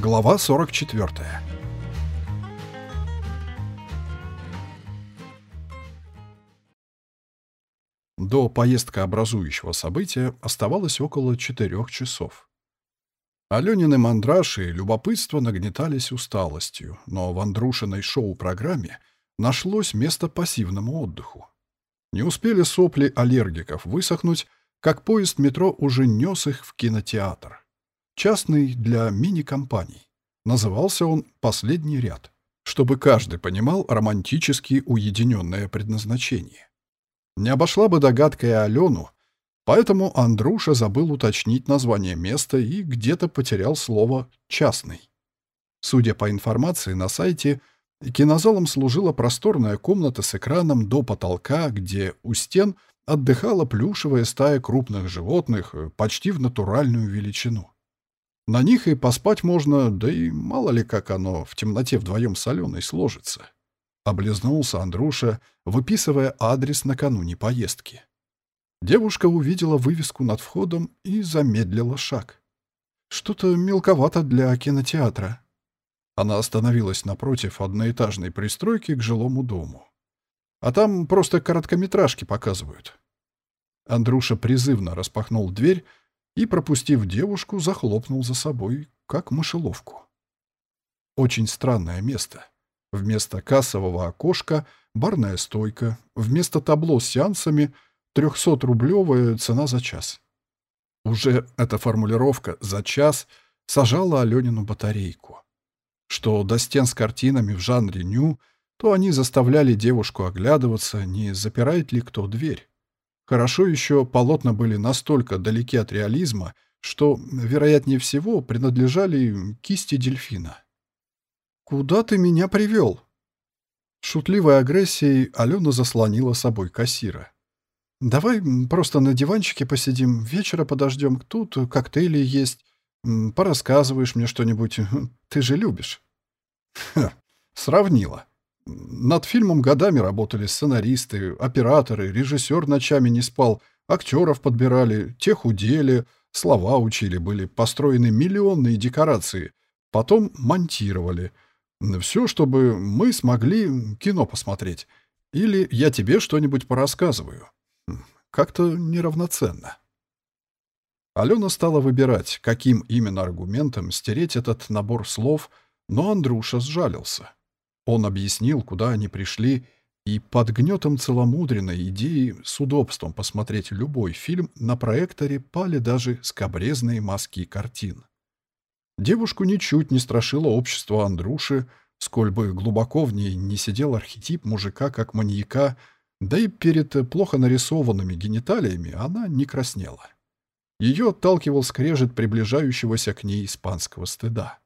Глава 44 До поездкообразующего события оставалось около четырех часов. Аленины мандраж и любопытство нагнетались усталостью, но в Андрушиной шоу-программе нашлось место пассивному отдыху. Не успели сопли аллергиков высохнуть, как поезд метро уже нес их в кинотеатр. Частный для мини-компаний. Назывался он «Последний ряд», чтобы каждый понимал романтически уединенное предназначение. Не обошла бы догадка и Алену, поэтому Андруша забыл уточнить название места и где-то потерял слово «частный». Судя по информации на сайте, кинозалом служила просторная комната с экраном до потолка, где у стен – отдыхала плюшевая стая крупных животных э, почти в натуральную величину. На них и поспать можно, да и мало ли как оно в темноте вдвоем с Аленой сложится. Облизнулся Андруша, выписывая адрес накануне поездки. Девушка увидела вывеску над входом и замедлила шаг. Что-то мелковато для кинотеатра. Она остановилась напротив одноэтажной пристройки к жилому дому. А там просто короткометражки показывают. Андруша призывно распахнул дверь и, пропустив девушку, захлопнул за собой, как мышеловку. Очень странное место. Вместо кассового окошка — барная стойка, вместо табло с сеансами — 300-рублевая цена за час. Уже эта формулировка «за час» сажала Аленину батарейку. Что до стен с картинами в жанре «ню» — то они заставляли девушку оглядываться, не запирает ли кто дверь. Хорошо еще полотна были настолько далеки от реализма, что, вероятнее всего, принадлежали кисти дельфина. «Куда ты меня привел?» Шутливой агрессией Алена заслонила собой кассира. «Давай просто на диванчике посидим, вечера подождем, тут коктейли есть, порассказываешь мне что-нибудь, ты же любишь». «Ха, сравнила. Над фильмом годами работали сценаристы, операторы, режиссер ночами не спал, актеров подбирали, те худели, слова учили, были построены миллионные декорации, потом монтировали. Все, чтобы мы смогли кино посмотреть. Или я тебе что-нибудь порассказываю. Как-то неравноценно. Алена стала выбирать, каким именно аргументом стереть этот набор слов, но Андрюша сжалился. Он объяснил, куда они пришли, и под гнетом целомудренной идеи с удобством посмотреть любой фильм на проекторе пали даже скобрезные маски картин. Девушку ничуть не страшило общество Андруши, сколь бы глубоко в ней не сидел архетип мужика как маньяка, да и перед плохо нарисованными гениталиями она не краснела. Ее отталкивал скрежет приближающегося к ней испанского стыда.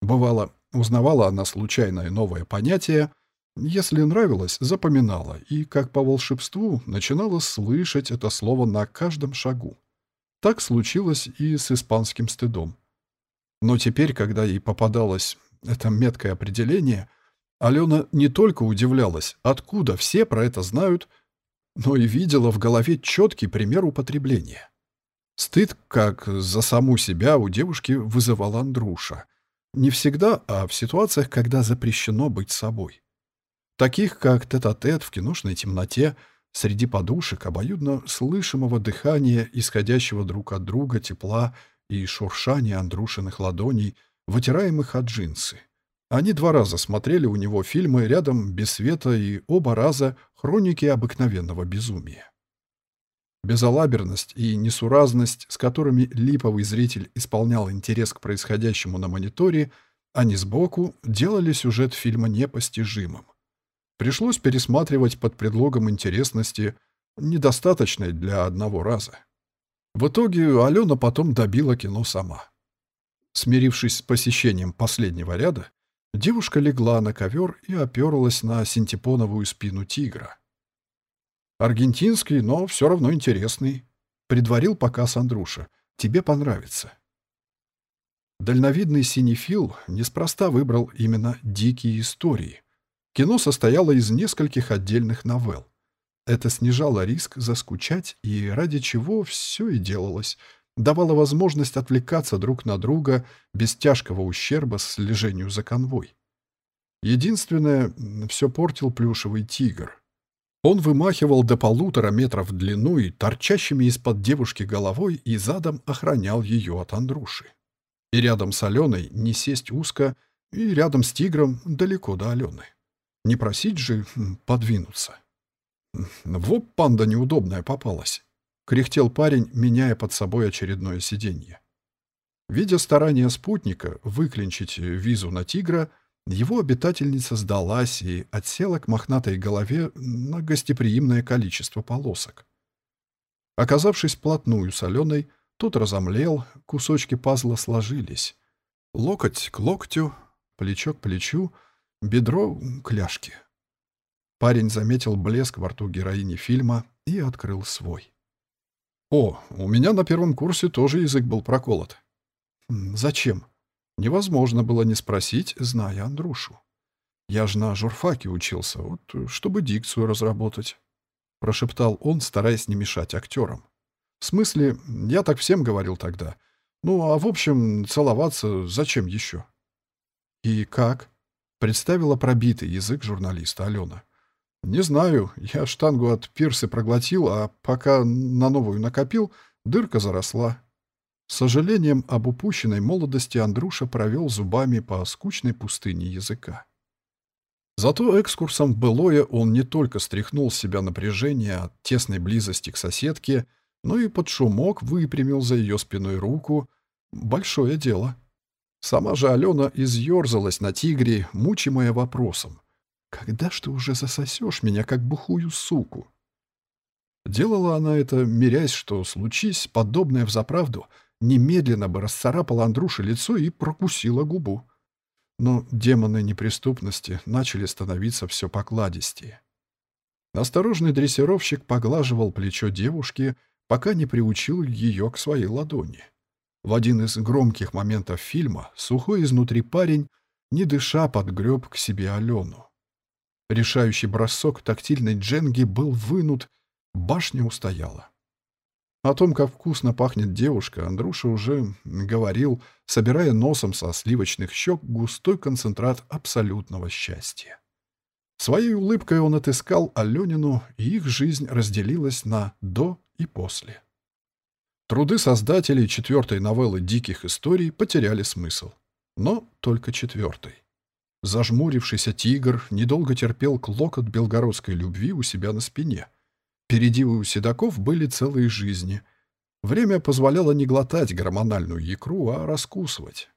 Бывало, Узнавала она случайное новое понятие, если нравилось, запоминала и, как по волшебству, начинала слышать это слово на каждом шагу. Так случилось и с испанским стыдом. Но теперь, когда ей попадалось это меткое определение, Алена не только удивлялась, откуда все про это знают, но и видела в голове четкий пример употребления. Стыд, как за саму себя, у девушки вызывал Андруша — не всегда, а в ситуациях, когда запрещено быть собой. Таких, как тет-а-тет -тет в киношной темноте, среди подушек, обоюдно слышимого дыхания, исходящего друг от друга тепла и шуршания Андрушиных ладоней, вытираемых от джинсы. Они два раза смотрели у него фильмы рядом без света и оба раза хроники обыкновенного безумия. Безалаберность и несуразность, с которыми липовый зритель исполнял интерес к происходящему на мониторе, а не сбоку, делали сюжет фильма непостижимым. Пришлось пересматривать под предлогом интересности, недостаточной для одного раза. В итоге Алена потом добила кино сама. Смирившись с посещением последнего ряда, девушка легла на ковер и оперлась на синтепоновую спину тигра. Аргентинский, но все равно интересный. Предварил показ Андруша. Тебе понравится. Дальновидный синефил неспроста выбрал именно «Дикие истории». Кино состояло из нескольких отдельных новелл. Это снижало риск заскучать, и ради чего все и делалось. давала возможность отвлекаться друг на друга без тяжкого ущерба слежению за конвой. Единственное, все портил плюшевый тигр. Он вымахивал до полутора метров в длину и торчащими из-под девушки головой и задом охранял ее от Андруши. И рядом с Аленой не сесть узко, и рядом с тигром далеко до Алены. Не просить же подвинуться. Во панда неудобная попалась. Кряхтел парень, меняя под собой очередное сиденье. Видя старания спутника выклинчить визу на тигра, его обитательница сдалась и отсела к мохнатой голове на гостеприимное количество полосок. Оказавшись плотную с Аленой, тот разомлел, кусочки пазла сложились. Локоть к локтю, плечо к плечу, бедро к ляжке. Парень заметил блеск во рту героини фильма и открыл свой. «О, у меня на первом курсе тоже язык был проколот». «Зачем?» Невозможно было не спросить, зная Андрушу. «Я ж на журфаке учился, вот чтобы дикцию разработать», — прошептал он, стараясь не мешать актерам. «В смысле, я так всем говорил тогда. Ну, а в общем, целоваться зачем еще?» «И как?» — представила пробитый язык журналиста Алена. «Не знаю. Я штангу от пирсы проглотил, а пока на новую накопил, дырка заросла. С сожалением об упущенной молодости Андруша провел зубами по скучной пустыне языка. Зато экскурсом в былое он не только стряхнул с себя напряжение от тесной близости к соседке, но и под шумок выпрямил за ее спиной руку. Большое дело. Сама же Алена изъерзалась на тигре, мучимая вопросом. «Когда ж ты уже засосешь меня, как бухую суку?» Делала она это, мирясь, что, случись подобное в заправду — немедленно бы расцарапала Андрюше лицо и прокусила губу. Но демоны неприступности начали становиться все покладистее. Осторожный дрессировщик поглаживал плечо девушки, пока не приучил ее к своей ладони. В один из громких моментов фильма сухой изнутри парень, не дыша, подгреб к себе Алену. Решающий бросок тактильной дженги был вынут, башня устояла. О том, как вкусно пахнет девушка, Андруша уже говорил, собирая носом со сливочных щек густой концентрат абсолютного счастья. Своей улыбкой он отыскал Аленину, и их жизнь разделилась на «до» и «после». Труды создателей четвертой новеллы «Диких историй» потеряли смысл. Но только четвертой. Зажмурившийся тигр недолго терпел клокот белгородской любви у себя на спине — Впереди у седаков были целые жизни. Время позволяло не глотать гормональную икру, а раскусывать.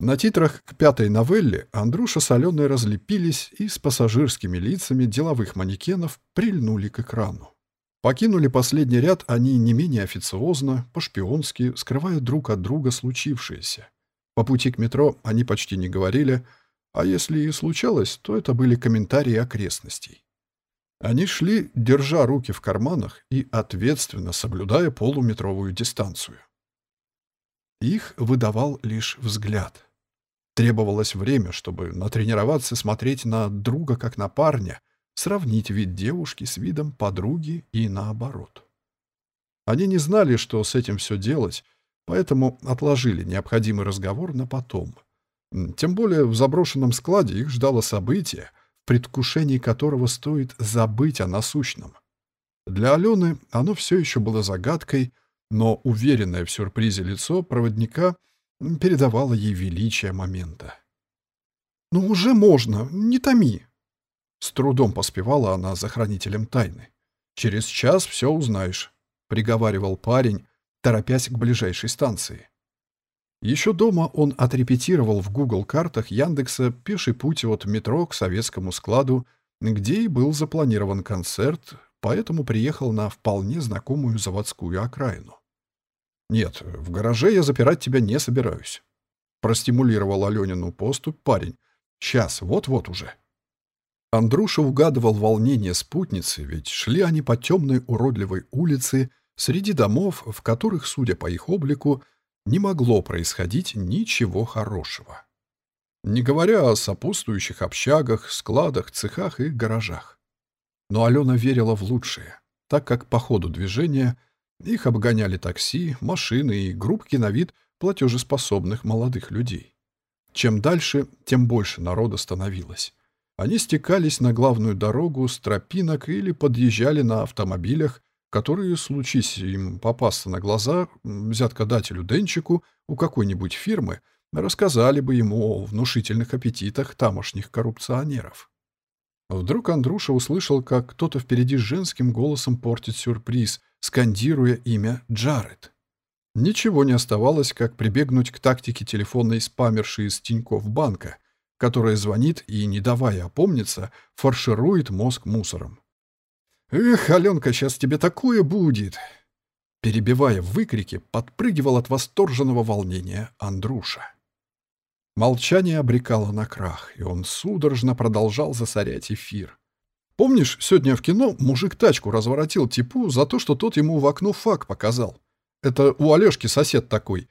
На титрах к пятой новелле Андруша с Аленой разлепились и с пассажирскими лицами деловых манекенов прильнули к экрану. Покинули последний ряд они не менее официозно, по-шпионски, скрывая друг от друга случившееся. По пути к метро они почти не говорили, а если и случалось, то это были комментарии окрестностей. Они шли, держа руки в карманах и ответственно соблюдая полуметровую дистанцию. Их выдавал лишь взгляд. Требовалось время, чтобы натренироваться смотреть на друга как на парня, сравнить вид девушки с видом подруги и наоборот. Они не знали, что с этим все делать, поэтому отложили необходимый разговор на потом. Тем более в заброшенном складе их ждало событие, предвкушении которого стоит забыть о насущном. Для Алены оно все еще было загадкой, но уверенное в сюрпризе лицо проводника передавало ей величие момента. «Ну уже можно, не томи!» С трудом поспевала она за хранителем тайны. «Через час все узнаешь», — приговаривал парень, торопясь к ближайшей станции. Еще дома он отрепетировал в Google картах Яндекса пеший путь от метро к советскому складу, где и был запланирован концерт, поэтому приехал на вполне знакомую заводскую окраину. «Нет, в гараже я запирать тебя не собираюсь», — простимулировал Аленину поступь парень. «Сейчас, вот-вот уже». Андруша угадывал волнение спутницы, ведь шли они по темной уродливой улице среди домов, в которых, судя по их облику, не могло происходить ничего хорошего. Не говоря о сопутствующих общагах, складах, цехах и гаражах. Но Алена верила в лучшее, так как по ходу движения Их обгоняли такси, машины и группки на вид платежеспособных молодых людей. Чем дальше, тем больше народа становилось. Они стекались на главную дорогу с тропинок или подъезжали на автомобилях, которые, случись им попасться на глаза взяткодателю Денчику у какой-нибудь фирмы, рассказали бы ему о внушительных аппетитах тамошних коррупционеров. Вдруг Андруша услышал, как кто-то впереди женским голосом портит сюрприз, скандируя имя Джаред. Ничего не оставалось, как прибегнуть к тактике телефонной спамерши из Тинькофф банка, которая звонит и, не давая опомниться, фарширует мозг мусором. «Эх, Аленка, сейчас тебе такое будет!» Перебивая выкрики, подпрыгивал от восторженного волнения Андруша. Молчание обрекало на крах, и он судорожно продолжал засорять эфир. Помнишь, сегодня в кино мужик тачку разворотил типу за то, что тот ему в окно фак показал? Это у Олежки сосед такой.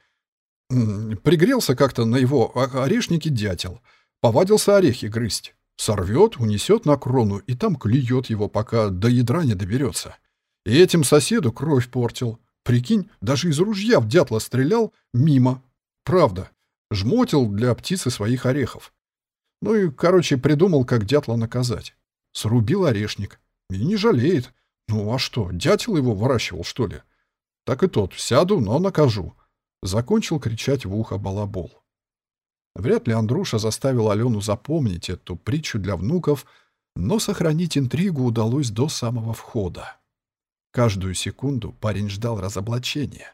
Пригрелся как-то на его орешнике дятел. Повадился орехи грызть. Сорвет, унесет на крону, и там клюет его, пока до ядра не доберется. И этим соседу кровь портил. Прикинь, даже из ружья в дятла стрелял мимо. Правда. Жмотил для птицы своих орехов. Ну и, короче, придумал, как дятла наказать. Срубил орешник. И не жалеет. Ну а что, дятел его выращивал, что ли? Так и тот, сяду, но накажу. Закончил кричать в ухо балабол. Вряд ли Андруша заставил Алену запомнить эту притчу для внуков, но сохранить интригу удалось до самого входа. Каждую секунду парень ждал разоблачения.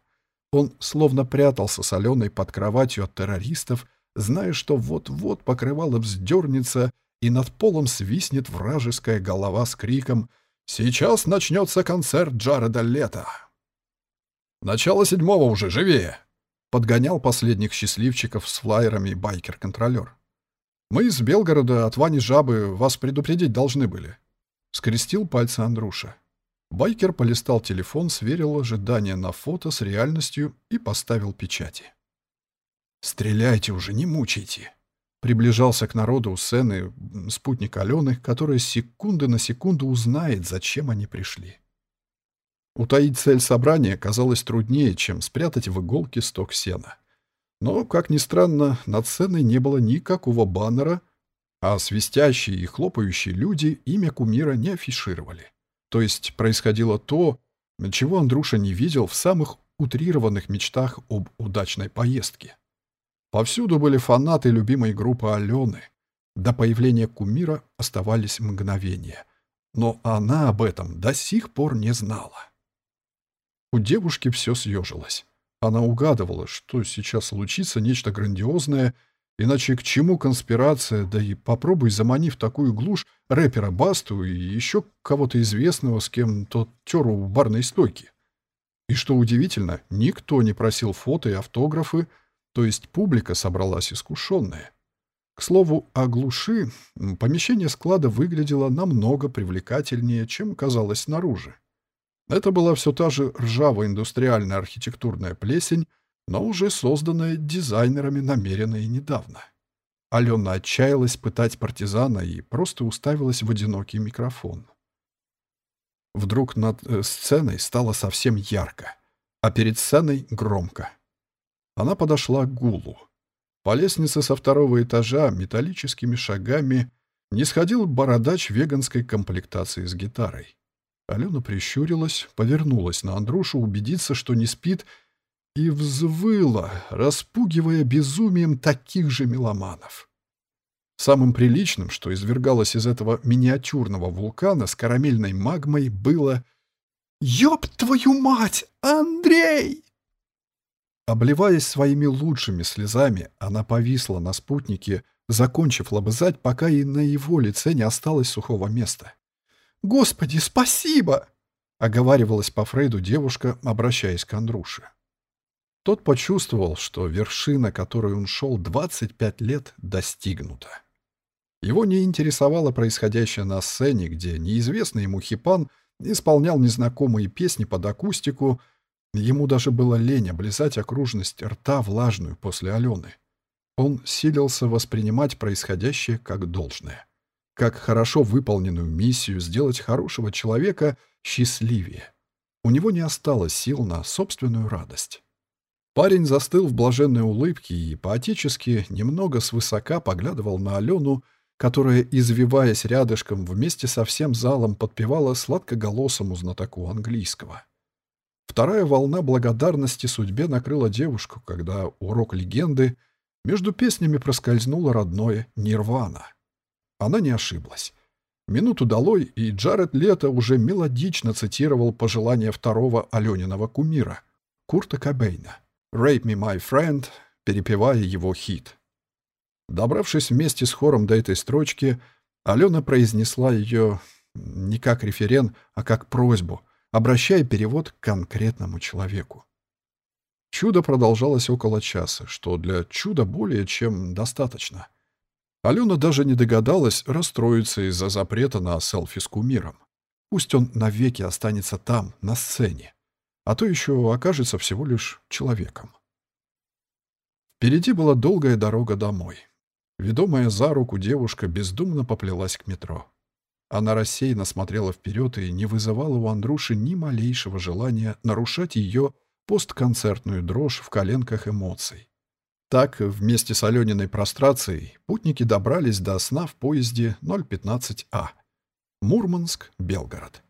Он словно прятался с Аленой под кроватью от террористов, зная, что вот-вот покрывало вздернется, и над полом свистнет вражеская голова с криком «Сейчас начнется концерт Джареда Лето!» «Начало седьмого уже, живее!» Подгонял последних счастливчиков с флайерами байкер-контролер. «Мы из Белгорода от Вани Жабы вас предупредить должны были». Скрестил пальцы Андруша. Байкер полистал телефон, сверил ожидания на фото с реальностью и поставил печати. «Стреляйте уже, не мучайте!» Приближался к народу у сцены спутник Алены, который с секунды на секунду узнает, зачем они пришли. Утаить цель собрания казалось труднее, чем спрятать в иголке сток сена. Но, как ни странно, над сценой не было никакого баннера, а свистящие и хлопающие люди имя кумира не афишировали. То есть происходило то, чего Андруша не видел в самых утрированных мечтах об удачной поездке. Повсюду были фанаты любимой группы Алены. До появления кумира оставались мгновения. Но она об этом до сих пор не знала. У девушки все съежилось. Она угадывала, что сейчас случится нечто грандиозное — Иначе к чему конспирация, да и попробуй замани в такую глушь рэпера Басту и еще кого-то известного, с кем тот тер у барной стойки. И что удивительно, никто не просил фото и автографы, то есть публика собралась искушенная. К слову, о глуши помещение склада выглядело намного привлекательнее, чем казалось снаружи. Это была все та же ржавая индустриальная архитектурная плесень, но уже созданная дизайнерами намеренно и недавно. Алена отчаялась пытать партизана и просто уставилась в одинокий микрофон. Вдруг над э, сценой стало совсем ярко, а перед сценой громко. Она подошла к гулу. По лестнице со второго этажа металлическими шагами не сходил бородач веганской комплектации с гитарой. Алена прищурилась, повернулась на Андрушу убедиться, что не спит, и взвыла, распугивая безумием таких же меломанов. Самым приличным, что извергалось из этого миниатюрного вулкана с карамельной магмой, было «Ёб твою мать, Андрей!» Обливаясь своими лучшими слезами, она повисла на спутнике, закончив лобызать, пока и на его лице не осталось сухого места. «Господи, спасибо!» — оговаривалась по Фрейду девушка, обращаясь к Андруше. Тот почувствовал, что вершина, которой он шел 25 лет, достигнута. Его не интересовало происходящее на сцене, где неизвестный ему хипан исполнял незнакомые песни под акустику, ему даже было лень облизать окружность рта влажную после Алены. Он силился воспринимать происходящее как должное, как хорошо выполненную миссию сделать хорошего человека счастливее. у него не осталось сил на собственную радость. Парень застыл в блаженной улыбке и поотечески немного свысока поглядывал на Алену, которая, извиваясь рядышком, вместе со всем залом подпевала сладкоголосому знатоку английского. Вторая волна благодарности судьбе накрыла девушку, когда урок легенды между песнями проскользнуло родное «Нирвана». Она не ошиблась. Минуту долой, и Джаред Лето уже мелодично цитировал пожелания второго Алёниного кумира, Курта Кобейна. «Rape me, my friend», перепевая его хит. Добравшись вместе с хором до этой строчки, Алена произнесла ее не как референ, а как просьбу, обращая перевод к конкретному человеку. Чудо продолжалось около часа, что для чуда более чем достаточно. Алена даже не догадалась расстроиться из-за запрета на селфи с кумиром. Пусть он навеки останется там, на сцене, а то еще окажется всего лишь человеком. Впереди была долгая дорога домой. Ведомая за руку девушка бездумно поплелась к метро. Она рассеянно смотрела вперед и не вызывала у Андруши ни малейшего желания нарушать ее постконцертную дрожь в коленках эмоций. Так, вместе с Алёниной прострацией, путники добрались до сна в поезде 015А. Мурманск, Белгород.